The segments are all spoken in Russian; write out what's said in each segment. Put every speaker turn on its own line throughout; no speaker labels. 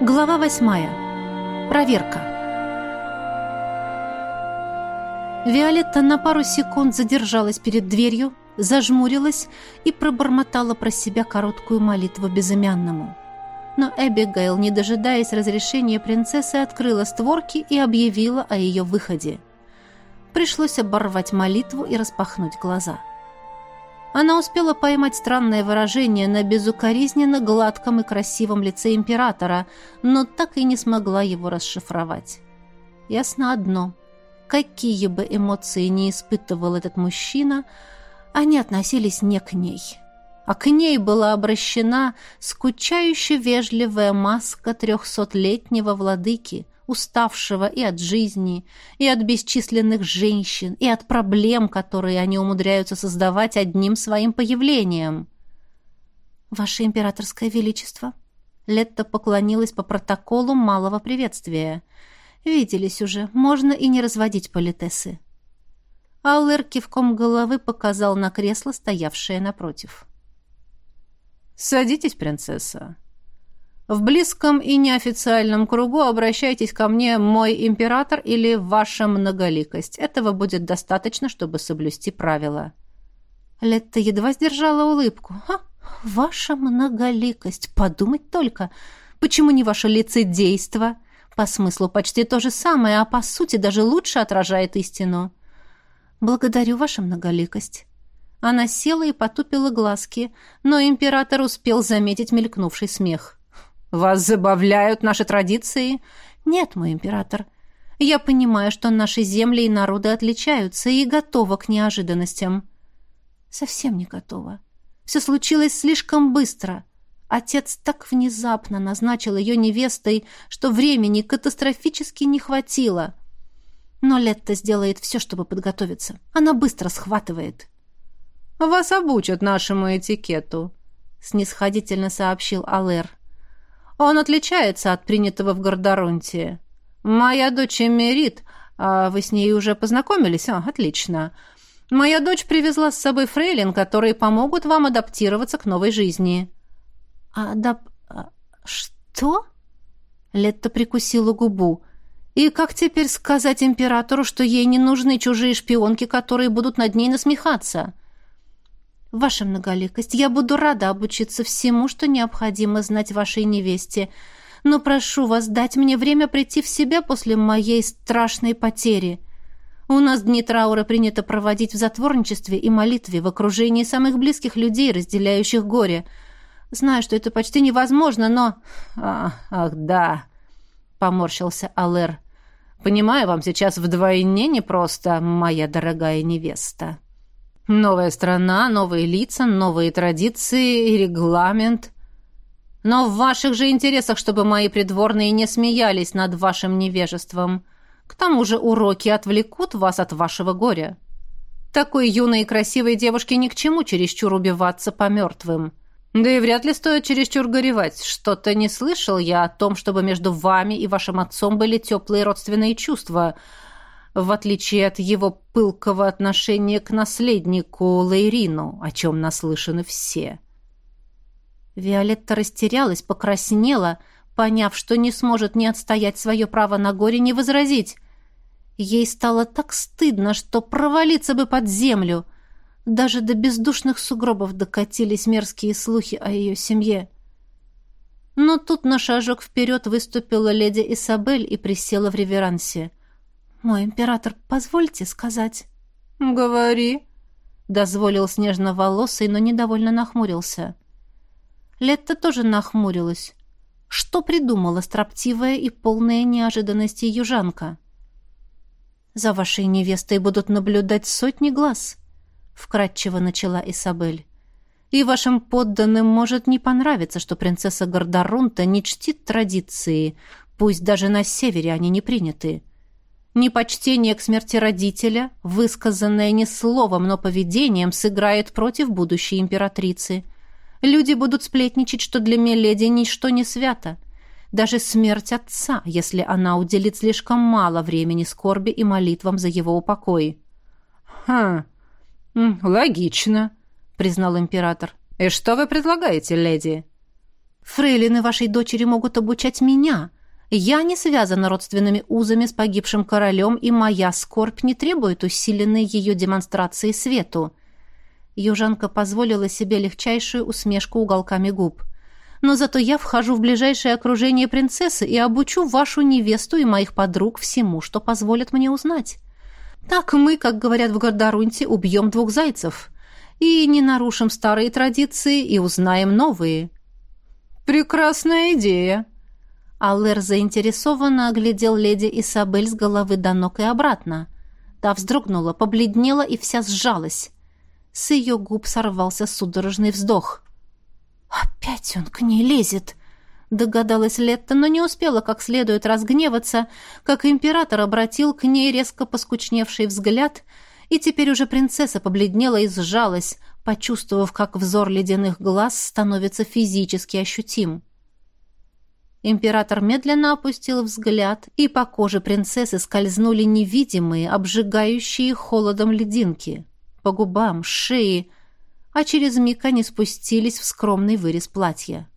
Глава восьмая. Проверка. Виолетта на пару секунд задержалась перед дверью, зажмурилась и пробормотала про себя короткую молитву безымянному. Но Эбигейл, не дожидаясь разрешения принцессы, открыла створки и объявила о ее выходе. Пришлось оборвать молитву и распахнуть глаза. Она успела поймать странное выражение на безукоризненно гладком и красивом лице императора, но так и не смогла его расшифровать. Ясно одно. Какие бы эмоции ни испытывал этот мужчина, они относились не к ней. А к ней была обращена скучающе вежливая маска трехсотлетнего владыки — уставшего и от жизни, и от бесчисленных женщин, и от проблем, которые они умудряются создавать одним своим появлением. «Ваше императорское величество!» Летта поклонилась по протоколу малого приветствия. «Виделись уже, можно и не разводить политесы». Аллер кивком головы показал на кресло, стоявшее напротив.
«Садитесь, принцесса», в близком и неофициальном кругу обращайтесь ко мне «мой император» или «ваша многоликость». Этого будет достаточно, чтобы соблюсти правила».
Летта едва сдержала улыбку. «А, ваша многоликость! Подумать только! Почему не ваше лицедейство? По смыслу почти то же самое, а по сути даже лучше отражает истину». «Благодарю ваша многоликость». Она села и потупила глазки, но император успел заметить мелькнувший смех.
Вас забавляют наши традиции?
Нет, мой император. Я понимаю, что наши земли и народы отличаются и готова к неожиданностям. Совсем не готова. Все случилось слишком быстро. Отец так внезапно назначил ее невестой, что времени катастрофически не хватило. Но Летта сделает все, чтобы подготовиться. Она быстро схватывает.
«Вас обучат нашему этикету», — снисходительно сообщил Алэр. Он отличается от принятого в Гордоронте. Моя дочь Эмерит, а вы с ней уже познакомились? А, отлично. Моя дочь привезла с собой фрейлин, которые помогут вам адаптироваться к новой жизни».
«Адап... А, что?» Летта прикусила губу. «И как теперь сказать императору, что ей не нужны чужие шпионки, которые будут над ней насмехаться?» «Ваша многоликость, я буду рада обучиться всему, что необходимо знать вашей невесте, но прошу вас дать мне время прийти в себя после моей страшной потери. У нас дни траура принято проводить в затворничестве и молитве в окружении самых близких людей, разделяющих горе. Знаю, что это почти невозможно, но...»
а, «Ах, да», — поморщился Алэр. «Понимаю, вам сейчас вдвойне непросто, моя дорогая невеста». Новая страна, новые лица, новые традиции и регламент. Но в ваших же интересах, чтобы мои придворные не смеялись над вашим невежеством. К тому же уроки отвлекут вас от вашего горя. Такой юной и красивой девушке ни к чему чересчур убиваться по мертвым. Да и вряд ли стоит чересчур горевать. Что-то не слышал я о том, чтобы между вами и вашим отцом были теплые родственные чувства – в отличие от его пылкого отношения к наследнику Лейрину, о чем наслышаны все.
Виолетта растерялась, покраснела, поняв, что не сможет ни отстоять свое право на горе, ни возразить. Ей стало так стыдно, что провалиться бы под землю. Даже до бездушных сугробов докатились мерзкие слухи о ее семье. Но тут на шажок вперед выступила леди Исабель и присела в реверансе. «Мой император, позвольте сказать».
«Говори», —
дозволил снежноволосый, но недовольно нахмурился. Летта тоже нахмурилась. Что придумала строптивая и полная неожиданности южанка? «За вашей невестой будут наблюдать сотни глаз», — вкратчиво начала Исабель. «И вашим подданным может не понравиться, что принцесса Гордорунта не чтит традиции, пусть даже на севере они не приняты. Непочтение к смерти родителя, высказанное не словом, но поведением, сыграет против будущей императрицы. Люди будут сплетничать, что для Меледи ничто не свято. Даже смерть отца, если она уделит слишком мало времени скорби и молитвам за его упокой.
«Хм, логично», — признал император. «И что вы предлагаете, леди?»
Фрейлины вашей дочери могут обучать меня. Я не связана родственными узами с погибшим королем, и моя скорбь не требует усиленной ее демонстрации свету». Южанка позволила себе легчайшую усмешку уголками губ. «Но зато я вхожу в ближайшее окружение принцессы и обучу вашу невесту и моих подруг всему, что позволит мне узнать. Так мы, как говорят в Гордорунте, убьем двух зайцев. И не нарушим старые традиции, и узнаем новые».
«Прекрасная идея!»
Аллер заинтересованно оглядел леди Исабель с головы до ног и обратно. Та вздрогнула, побледнела и вся сжалась. С ее губ сорвался судорожный вздох. «Опять он к ней лезет!» Догадалась Летта, но не успела как следует разгневаться, как император обратил к ней резко поскучневший взгляд, и теперь уже принцесса побледнела и сжалась, почувствовав, как взор ледяных глаз становится физически ощутим. Император медленно опустил взгляд, и по коже принцессы скользнули невидимые, обжигающие холодом лединки по губам, шее, а через миг они спустились в скромный вырез платья.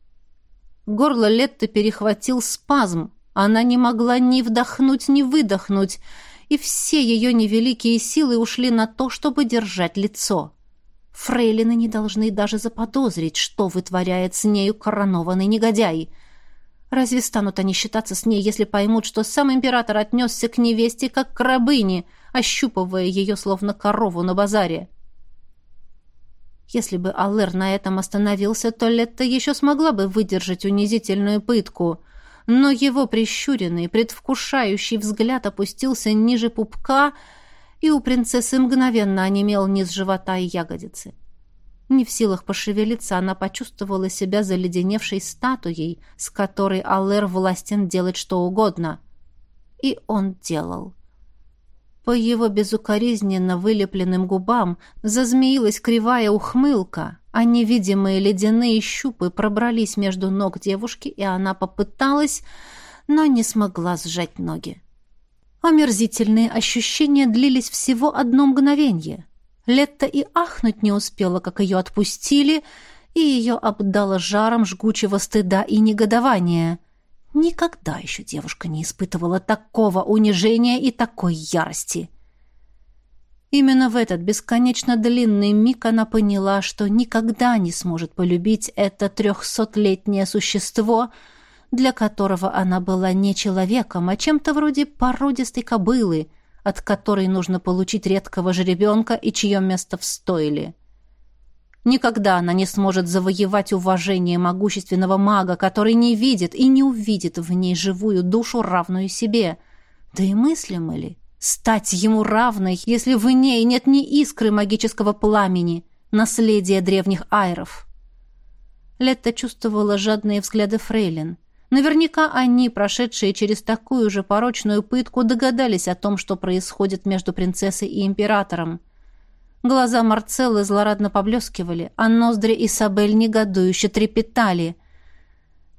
Горло Летты перехватил спазм. Она не могла ни вдохнуть, ни выдохнуть, и все ее невеликие силы ушли на то, чтобы держать лицо. Фрейлины не должны даже заподозрить, что вытворяет с нею коронованный негодяй. Разве станут они считаться с ней, если поймут, что сам император отнесся к невесте как к рабыне — ощупывая ее словно корову на базаре. Если бы Аллер на этом остановился, то Летта еще смогла бы выдержать унизительную пытку, но его прищуренный, предвкушающий взгляд опустился ниже пупка, и у принцессы мгновенно онемел низ живота и ягодицы. Не в силах пошевелиться, она почувствовала себя заледеневшей статуей, с которой Аллер властен делать что угодно. И он делал. По его безукоризненно вылепленным губам зазмеилась кривая ухмылка, а невидимые ледяные щупы пробрались между ног девушки, и она попыталась, но не смогла сжать ноги. Омерзительные ощущения длились всего одно мгновение. Летта и ахнуть не успела, как ее отпустили, и ее обдало жаром жгучего стыда и негодования — Никогда еще девушка не испытывала такого унижения и такой ярости. Именно в этот бесконечно длинный миг она поняла, что никогда не сможет полюбить это трехсотлетнее существо, для которого она была не человеком, а чем-то вроде породистой кобылы, от которой нужно получить редкого жеребенка и чье место в стойле. Никогда она не сможет завоевать уважение могущественного мага, который не видит и не увидит в ней живую душу, равную себе. Да и мыслимо ли стать ему равной, если в ней нет ни искры магического пламени, наследия древних айров? Летта чувствовала жадные взгляды фрейлин. Наверняка они, прошедшие через такую же порочную пытку, догадались о том, что происходит между принцессой и императором. Глаза Марцеллы злорадно поблескивали, а ноздри Исабель негодующе трепетали.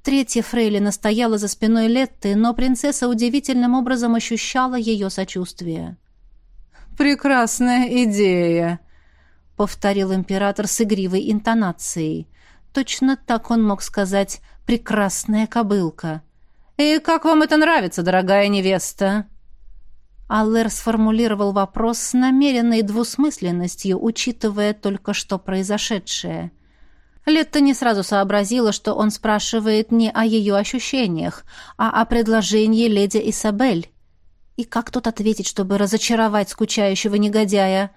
Третья фрейлина стояла за спиной Летты, но принцесса удивительным образом ощущала ее сочувствие.
«Прекрасная идея», — повторил император с игривой интонацией. Точно так он мог сказать «прекрасная кобылка». «И как вам это нравится, дорогая невеста?» Аллер сформулировал вопрос с намеренной двусмысленностью, учитывая только что произошедшее. Летта не сразу сообразила, что он спрашивает не о ее ощущениях, а о предложении леди Исабель. И как тут ответить, чтобы разочаровать скучающего негодяя?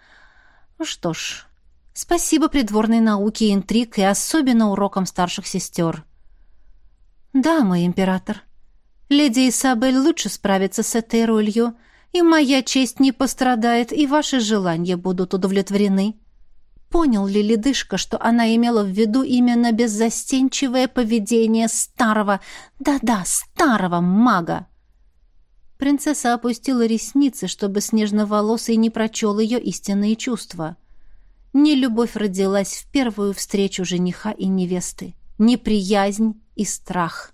Что ж, спасибо придворной науке интриг и особенно урокам старших сестер. «Да, мой император. Леди Исабель лучше справится с этой ролью», и моя честь не пострадает, и ваши желания будут удовлетворены». Понял ли ледышка, что она имела в виду именно беззастенчивое поведение старого, да-да, старого мага? Принцесса опустила ресницы, чтобы снежноволосый не прочел ее истинные чувства. Нелюбовь родилась в первую встречу жениха и невесты. Неприязнь и страх.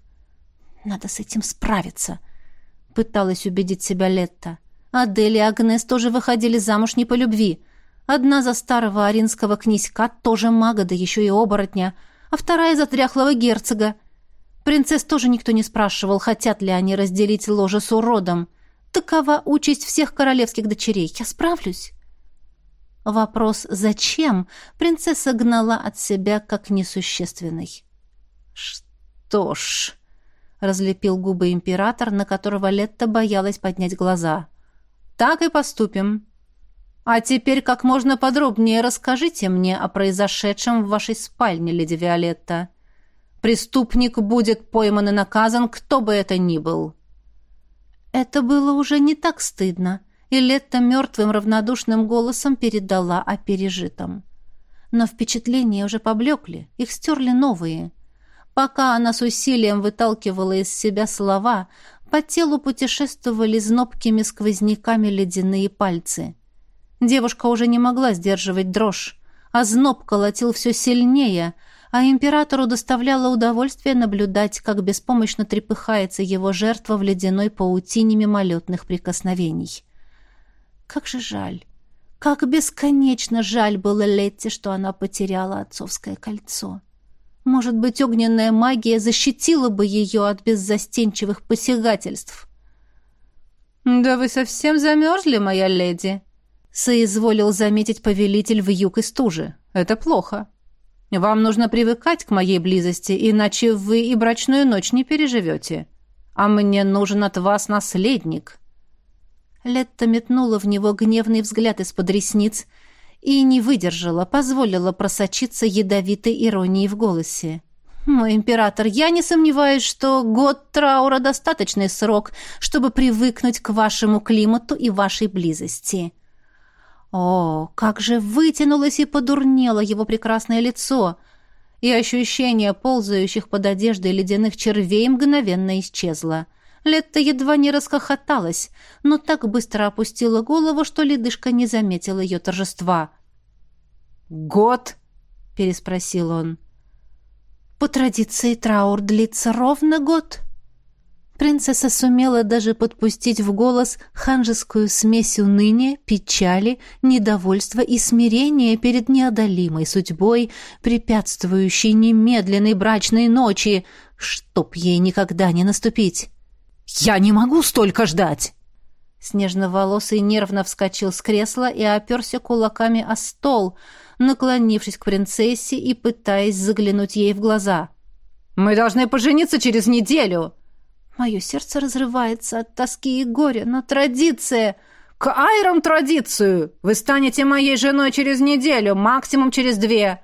«Надо с этим справиться», — пыталась убедить себя Летта. Адель и Агнес тоже выходили замуж не по любви. Одна за старого аринского князька, тоже мага, да еще и оборотня, а вторая за тряхлого герцога.
Принцесс тоже никто не спрашивал, хотят ли они разделить ложе с уродом. Такова участь всех королевских дочерей. Я справлюсь. Вопрос «зачем?» принцесса гнала от себя как несущественный.
«Что ж...» — разлепил губы император, на которого Летта боялась поднять глаза. «Так и поступим. А теперь как можно подробнее расскажите мне о произошедшем в вашей спальне, леди Виолетта. Преступник будет пойман и наказан, кто бы это ни был».
Это было уже не так стыдно и Летта мертвым равнодушным голосом передала о пережитом. Но впечатления уже поблекли, их стерли новые. Пока она с усилием выталкивала из себя слова, по телу путешествовали знобкими сквозняками ледяные пальцы. Девушка уже не могла сдерживать дрожь, а зноб колотил все сильнее, а императору доставляло удовольствие наблюдать, как беспомощно трепыхается его жертва в ледяной паутине мимолетных прикосновений. Как же жаль. Как бесконечно жаль было Летти, что она потеряла отцовское кольцо. Может быть, огненная магия защитила бы ее от беззастенчивых посягательств.
«Да вы совсем замерзли, моя леди», — соизволил заметить повелитель в юг и стужи. «Это плохо. Вам нужно привыкать к моей близости, иначе вы и брачную ночь не переживете. А мне нужен от вас наследник».
Летта метнула в него гневный взгляд из-под ресниц и не выдержала, позволила просочиться ядовитой иронией в голосе. «Мой император, я не сомневаюсь, что год траура — достаточный срок, чтобы привыкнуть к вашему климату и вашей близости». О, как же вытянулось и подурнело его прекрасное лицо, и ощущение ползающих под одеждой ледяных червей мгновенно исчезло — Летта едва не расхохоталась, но так быстро опустила голову, что ледышка не заметила ее торжества.
«Год?» — переспросил он.
«По традиции траур длится ровно год». Принцесса сумела даже подпустить в голос ханжескую смесь уныния, печали, недовольства и смирения перед неодолимой судьбой, препятствующей немедленной брачной ночи, чтоб ей никогда не наступить.
«Я не могу столько ждать!»
Снежноволосый нервно вскочил с кресла и оперся кулаками о стол, наклонившись к принцессе и пытаясь заглянуть ей в глаза.
«Мы должны пожениться через неделю!»
Мое сердце разрывается от тоски и горя, но традиция...
«К айрам традицию! Вы станете моей женой через неделю, максимум через две!»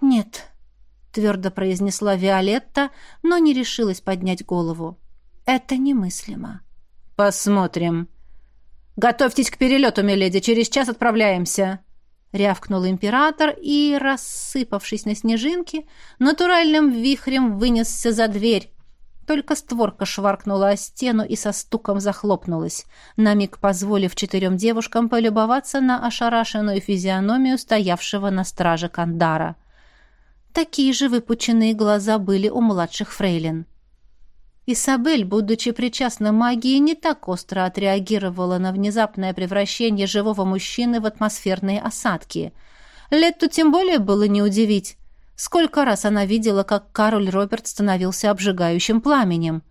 «Нет», — твердо произнесла Виолетта, но не решилась поднять голову. Это немыслимо.
Посмотрим. Готовьтесь к перелету, миледи, через час отправляемся. Рявкнул император и, рассыпавшись на снежинки, натуральным вихрем вынесся за дверь. Только створка шваркнула о стену и со стуком захлопнулась, на миг позволив четырем девушкам полюбоваться на ошарашенную физиономию стоявшего на страже Кандара. Такие же выпученные глаза были у младших фрейлин. Исабель, будучи причастна магии, не так остро отреагировала на внезапное превращение живого мужчины в атмосферные осадки. Летту тем более было не удивить. Сколько раз она видела, как король Роберт становился обжигающим пламенем.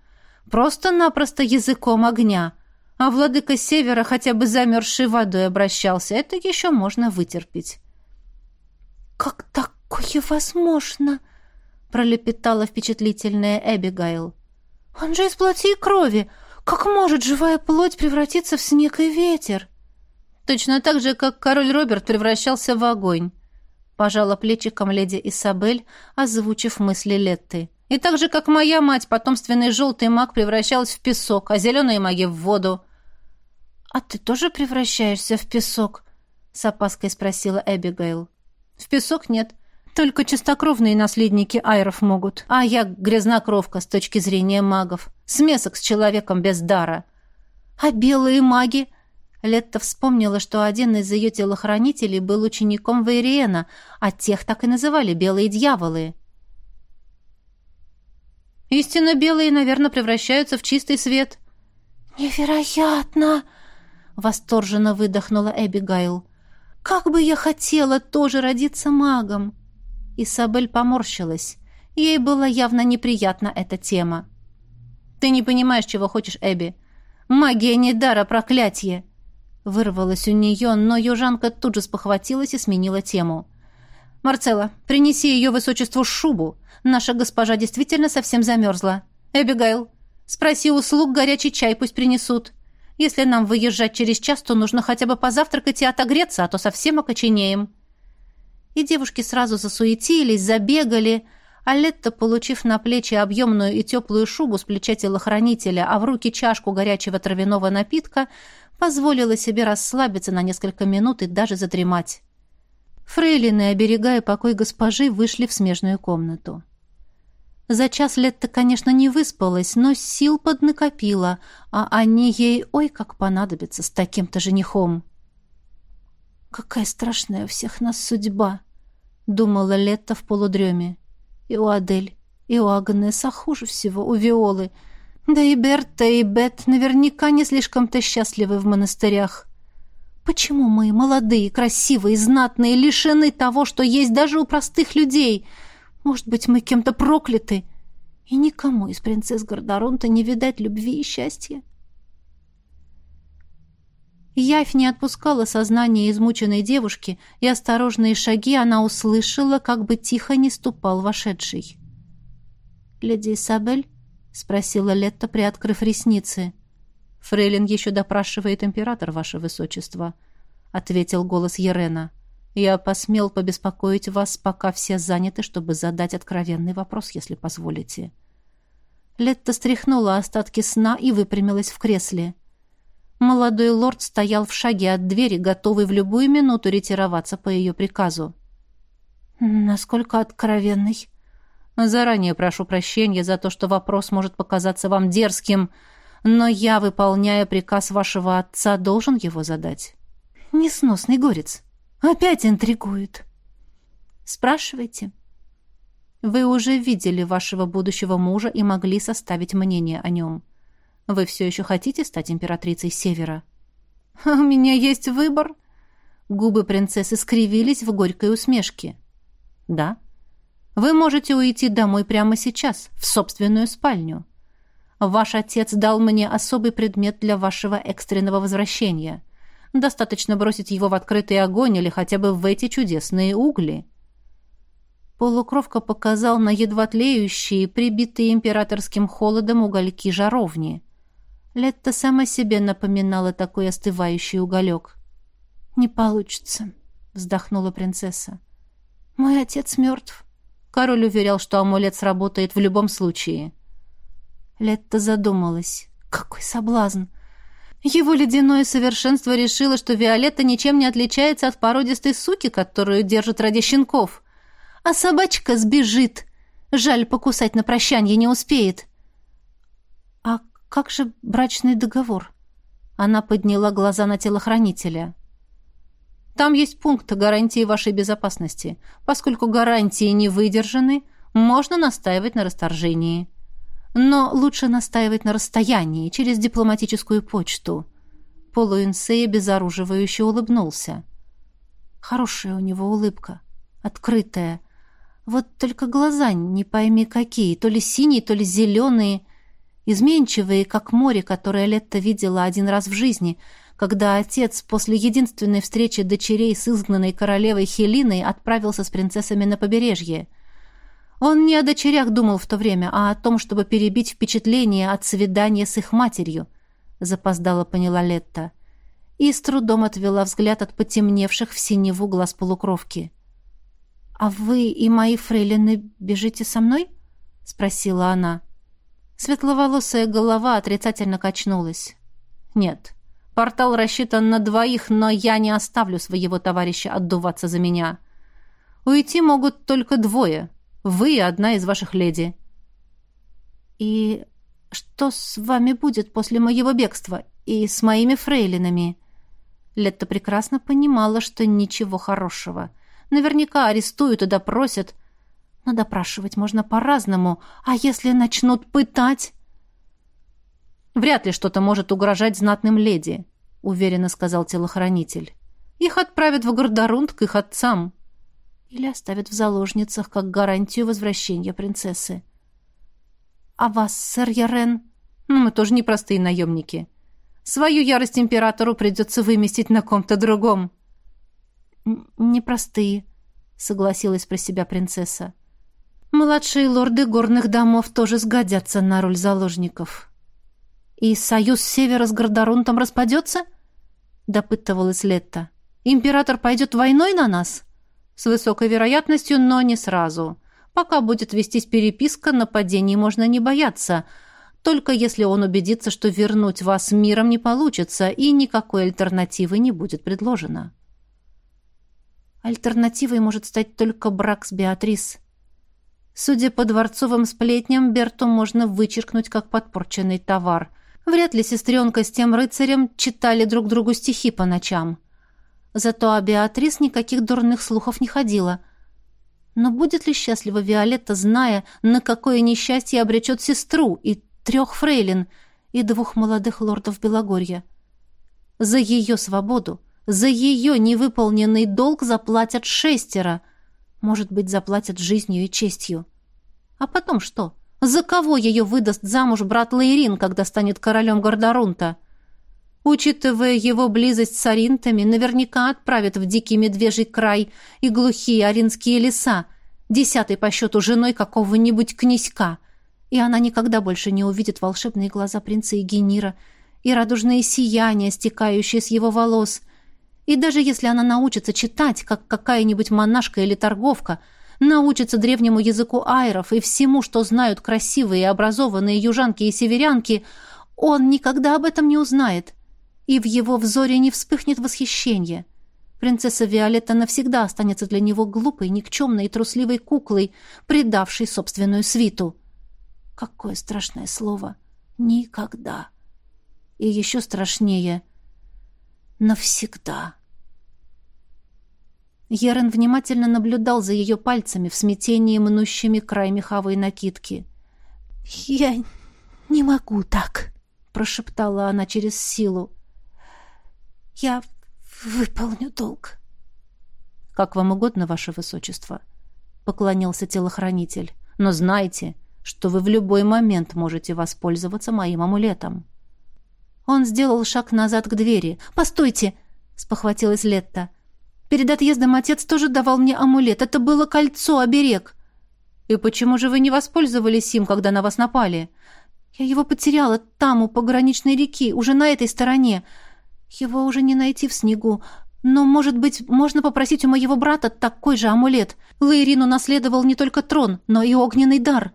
Просто-напросто языком огня. А владыка Севера хотя бы замерзшей водой обращался. Это еще можно вытерпеть.
«Как такое возможно?» пролепетала впечатлительная Эбигайл. «Он же из плоти и крови! Как может живая плоть превратиться в снег и ветер?»
«Точно так же, как король Роберт превращался в огонь», — пожала плечиком леди Исабель, озвучив мысли Летты. «И так же, как моя мать, потомственный желтый маг превращалась в песок, а зеленые маги — в воду».
«А ты тоже превращаешься в песок?» — с опаской спросила Эбигейл.
«В песок нет. Только чистокровные наследники айров могут. А я грязнокровка с точки зрения магов. Смесок с человеком без дара.
А белые маги? Летта вспомнила, что один из ее телохранителей был учеником Вейриена, а тех так и называли «белые дьяволы».
«Истинно белые, наверное, превращаются в чистый свет».
«Невероятно!» — восторженно выдохнула Эбигайл. «Как бы я хотела тоже родиться магом!»
Исабель поморщилась.
Ей была явно неприятна эта тема. «Ты не понимаешь, чего хочешь, Эбби. Магия не дара, проклятие!» Вырвалась у нее, но южанка тут же спохватилась и сменила тему. «Марцелла, принеси ее высочеству шубу. Наша госпожа действительно совсем замерзла. Эбигайл, спроси у слуг горячий чай пусть принесут. Если нам выезжать через час, то нужно хотя бы позавтракать и отогреться, а то совсем окоченеем». И девушки сразу засуетились, забегали, а Летта, получив на плечи объемную и теплую шубу с плеча телохранителя, а в руки чашку горячего травяного напитка, позволила себе расслабиться на несколько минут и даже задремать. Фрейлины, оберегая покой госпожи, вышли в смежную комнату. За час лет-то, конечно, не выспалась, но сил поднакопила, а они ей ой как понадобятся с таким-то женихом. «Какая страшная у всех нас судьба!» — думала Летта в полудреме. «И у Адель, и у Агнеса хуже всего, у Виолы. Да и Берта, и Бет наверняка не слишком-то счастливы в монастырях». Почему мы, молодые, красивые, знатные, лишены того, что есть даже у простых людей? Может быть, мы кем-то прокляты? И никому из принцесс Гордоронта не видать любви и счастья. Явь не отпускала сознание измученной девушки, и осторожные шаги она услышала, как бы тихо не ступал вошедший. «Леди Исабель?» — спросила Летта, приоткрыв ресницы. — «Фрейлин еще допрашивает император, ваше высочество», — ответил голос Ерена. «Я посмел побеспокоить вас, пока все заняты, чтобы задать откровенный вопрос, если позволите». Летта стряхнула остатки сна и выпрямилась в кресле. Молодой лорд стоял в шаге от двери, готовый в любую минуту ретироваться по ее приказу. «Насколько откровенный?» «Заранее прошу прощения за то, что вопрос может показаться вам дерзким», но я, выполняя приказ вашего отца, должен его задать. Несносный горец. Опять интригует. Спрашивайте. Вы уже видели вашего будущего мужа и могли составить мнение о нем. Вы все еще хотите стать императрицей Севера? «У меня есть выбор». Губы принцессы скривились в горькой усмешке. «Да. Вы можете уйти домой прямо сейчас, в собственную спальню. Ваш отец дал мне особый предмет для вашего экстренного возвращения. Достаточно бросить его в открытый огонь или хотя бы в эти чудесные угли». Полукровка показал на едва тлеющие, прибитые императорским холодом угольки жаровни. Летта сама себе напоминала такой остывающий уголек. «Не получится», — вздохнула принцесса. «Мой отец мертв». Король уверял, что амулет сработает в любом случае. Летта задумалась. Какой соблазн! Его ледяное совершенство решило, что Виолетта ничем не отличается от породистой суки, которую держат ради щенков. А собачка сбежит. Жаль, покусать на прощанье не успеет. Как же брачный договор? Она подняла глаза на телохранителя. Там есть пункт гарантии вашей безопасности. Поскольку гарантии не выдержаны, можно настаивать на расторжении. Но лучше настаивать на расстоянии, через дипломатическую почту. Полуинсея безоруживающе улыбнулся. Хорошая у него улыбка, открытая. Вот только глаза не пойми какие, то ли синие, то ли зеленые, изменчивые, как море, которое Летта видела один раз в жизни, когда отец после единственной встречи дочерей с изгнанной королевой Хелиной отправился с принцессами на побережье — он не о дочерях думал в то время, а о том, чтобы перебить впечатление от свидания с их матерью, запоздала поняла Летта. И с трудом отвела взгляд от потемневших в синеву глаз полукровки. «А вы и мои фрейлины бежите со мной?» — спросила она. Светловолосая голова отрицательно качнулась. «Нет, портал рассчитан на двоих, но я не оставлю своего товарища отдуваться за меня. Уйти могут только двое, вы одна из ваших леди». «И что с вами будет после моего бегства и с моими фрейлинами?» Летта прекрасно понимала, что ничего хорошего. Наверняка арестуют и допросят. Но допрашивать можно по-разному. А если начнут пытать? «Вряд ли что-то может угрожать знатным леди», — уверенно сказал телохранитель. «Их отправят в Гордорунд к их отцам». Или оставят в заложницах, как гарантию возвращения принцессы. «А вас, сэр Ярен?»
«Ну, мы тоже непростые наемники. Свою ярость императору придется выместить на ком-то другом».
«Непростые», — согласилась про себя принцесса. «Младшие лорды горных домов тоже сгодятся на роль заложников». «И союз Севера с Гордорунтом распадется?» — допытывалась Летта. «Император пойдет войной на нас?»
«С высокой вероятностью, но не сразу. Пока будет вестись переписка, нападений можно не бояться, только если он убедится, что вернуть вас миром не получится и никакой альтернативы не будет предложено».
Альтернативой может стать только брак с Беатрис. Судя по дворцовым сплетням, Берту можно вычеркнуть как подпорченный товар. Вряд ли сестренка с тем рыцарем читали друг другу стихи по ночам. Зато о Беатрис никаких дурных слухов не ходило. Но будет ли счастлива Виолетта, зная, на какое несчастье обречет сестру и трех фрейлин, и двух молодых лордов Белогорья? За ее свободу, за ее невыполненный долг заплатят шестеро. Может быть, заплатят жизнью и честью. А потом что? За кого ее выдаст замуж брат Лейрин, когда станет королем Гордорунта? Учитывая его близость с аринтами, наверняка отправят в дикий медвежий край и глухие аринские леса, десятой по счету женой какого-нибудь князька. И она никогда больше не увидит волшебные глаза принца Егенира и радужные сияния, стекающие с его волос — и даже если она научится читать, как какая-нибудь монашка или торговка, научится древнему языку айров и всему, что знают красивые и образованные южанки и северянки, он никогда об этом не узнает, и в его взоре не вспыхнет восхищение. Принцесса Виолетта навсегда останется для него глупой, никчемной и трусливой куклой, предавшей собственную свиту. Какое страшное слово! Никогда! И еще страшнее — навсегда. Ерен внимательно наблюдал за ее пальцами в смятении мнущими край меховой накидки. «Я не могу так», — прошептала она через силу. «Я выполню долг».
«Как вам угодно, ваше высочество», — поклонился телохранитель. «Но знайте, что вы в любой момент можете воспользоваться моим амулетом».
Он сделал шаг назад к двери. «Постойте!» — спохватилась Летта. «Перед отъездом отец тоже давал мне амулет. Это было кольцо-оберег».
«И почему же вы не воспользовались им, когда на вас напали?»
«Я его потеряла там, у пограничной реки, уже на этой стороне. Его уже не найти в снегу. Но, может быть, можно попросить у моего брата такой же амулет. Лейрину наследовал не только трон, но и огненный дар.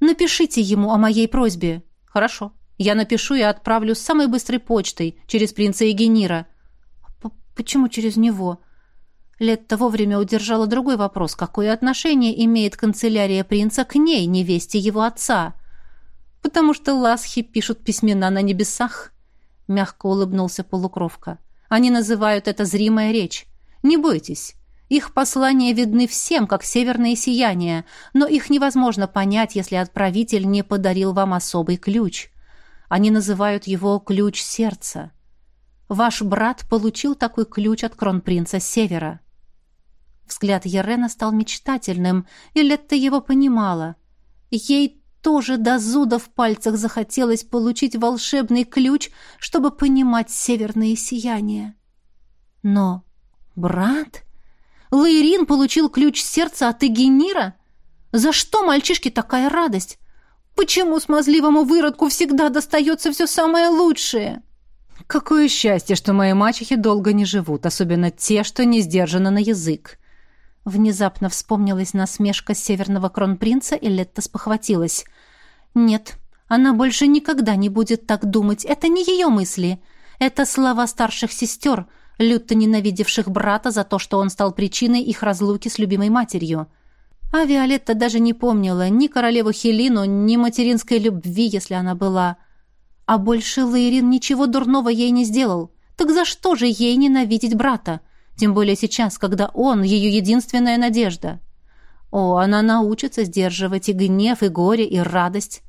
Напишите ему о моей просьбе».
«Хорошо», я напишу и отправлю с самой быстрой почтой, через принца Егенира».
«Почему через него?» Летта вовремя удержала другой вопрос. Какое отношение имеет канцелярия принца к ней, невесте его отца?
«Потому что ласхи пишут письмена на небесах», — мягко улыбнулся полукровка. «Они называют это зримая речь. Не бойтесь». Их послания видны всем, как северные сияния, но их невозможно понять, если отправитель не подарил вам особый ключ. Они называют его «ключ сердца». Ваш брат получил такой ключ от кронпринца Севера. Взгляд Ерена стал мечтательным, и Летта его понимала. Ей тоже до зуда в пальцах захотелось получить волшебный ключ, чтобы понимать северные сияния. Но брат... Лаирин получил ключ сердца от Игенира? За что мальчишке такая радость? Почему смазливому выродку всегда достается все самое лучшее? Какое счастье, что мои мачехи долго не живут, особенно те, что не сдержаны на язык. Внезапно вспомнилась насмешка северного кронпринца, и Летта спохватилась. Нет, она больше никогда не будет так думать. Это не ее мысли. Это слова старших сестер, люто ненавидевших брата за то, что он стал причиной их разлуки с любимой матерью. А Виолетта даже не помнила ни королеву Хелину, ни материнской любви, если она была. А больше Лейрин ничего дурного ей не сделал. Так за что же ей ненавидеть брата? Тем более сейчас, когда он — ее единственная надежда. О, она научится сдерживать и гнев, и горе, и радость.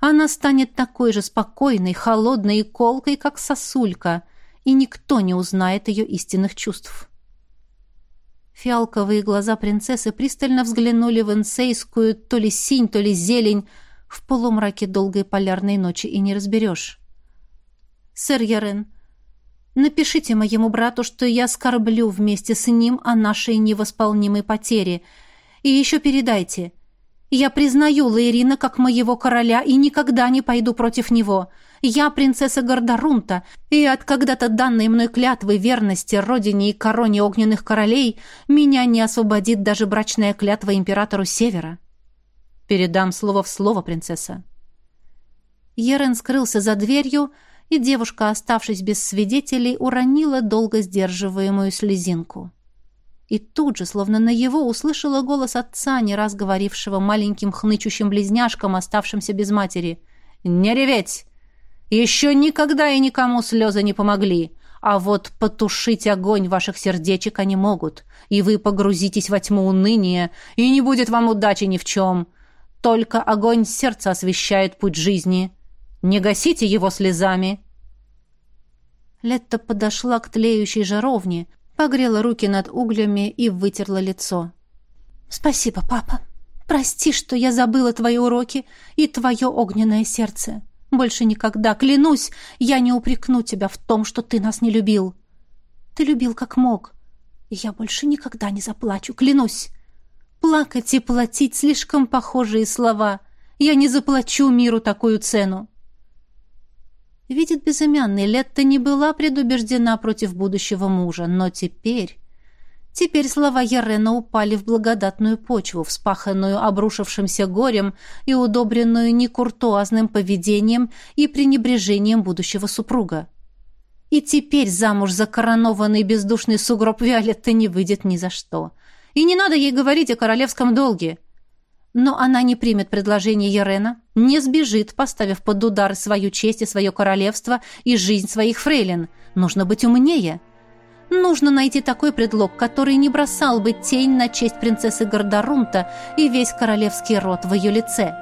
Она станет такой же спокойной, холодной и колкой, как сосулька, и никто не узнает ее истинных чувств.
Фиалковые глаза принцессы пристально взглянули в инсейскую то ли синь, то ли зелень, в полумраке долгой полярной ночи и не разберешь. «Сэр Ярен, напишите моему брату, что я скорблю вместе с ним о нашей невосполнимой потере, и еще передайте. Я признаю Лаирина как моего короля и никогда не пойду против него. Я принцесса Гордорунта, и от когда-то данной мной клятвы верности родине и короне огненных королей меня не освободит даже брачная клятва императору Севера. Передам слово в слово, принцесса. Ерен скрылся за дверью, и девушка, оставшись без свидетелей, уронила долго сдерживаемую слезинку. И тут же, словно на его, услышала голос отца, не раз говорившего маленьким хнычущим близняшкам, оставшимся без матери. «Не реветь! Еще никогда и никому слезы не помогли, а вот потушить огонь ваших сердечек они могут, и вы погрузитесь во тьму уныния, и не будет вам удачи ни в чем. Только огонь сердца освещает путь жизни. Не гасите его слезами!» Летта подошла к тлеющей жаровне, погрела руки над углями и вытерла лицо. «Спасибо, папа. Прости, что я забыла твои уроки и твое огненное сердце. Больше никогда, клянусь, я не упрекну тебя в том, что ты нас не любил. Ты любил как мог, я больше никогда не заплачу, клянусь. Плакать и платить слишком похожие слова. Я не заплачу миру такую цену. Видит безымянный, Летта не была предубеждена против будущего мужа, но теперь... Теперь слова Ярена упали в благодатную почву, вспаханную обрушившимся горем и удобренную некуртуазным поведением и пренебрежением будущего супруга. И теперь замуж за коронованный бездушный сугроб Виолетты не выйдет ни за что. И не надо ей говорить о королевском долге. Но она не примет предложение Ерена, не сбежит, поставив под удар свою честь и свое королевство и жизнь своих фрейлин. Нужно быть умнее. Нужно найти такой предлог, который не бросал бы тень на честь принцессы Гордорунта и весь королевский род в ее лице.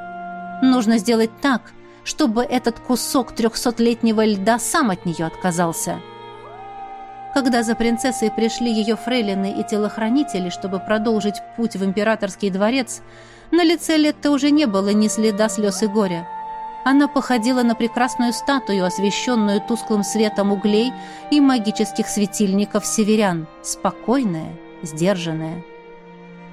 Нужно сделать так, чтобы этот кусок трехсотлетнего льда сам от нее отказался. Когда за принцессой пришли ее фрейлины и телохранители, чтобы продолжить путь в императорский дворец, на лице Летты уже не было ни следа слез и горя. Она походила на прекрасную статую, освещенную тусклым светом углей и магических светильников северян, спокойная, сдержанная.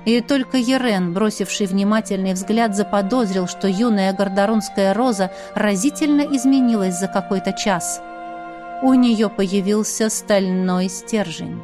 И только Ерен, бросивший внимательный взгляд, заподозрил, что юная гордорунская роза разительно изменилась за какой-то час. У нее появился стальной стержень.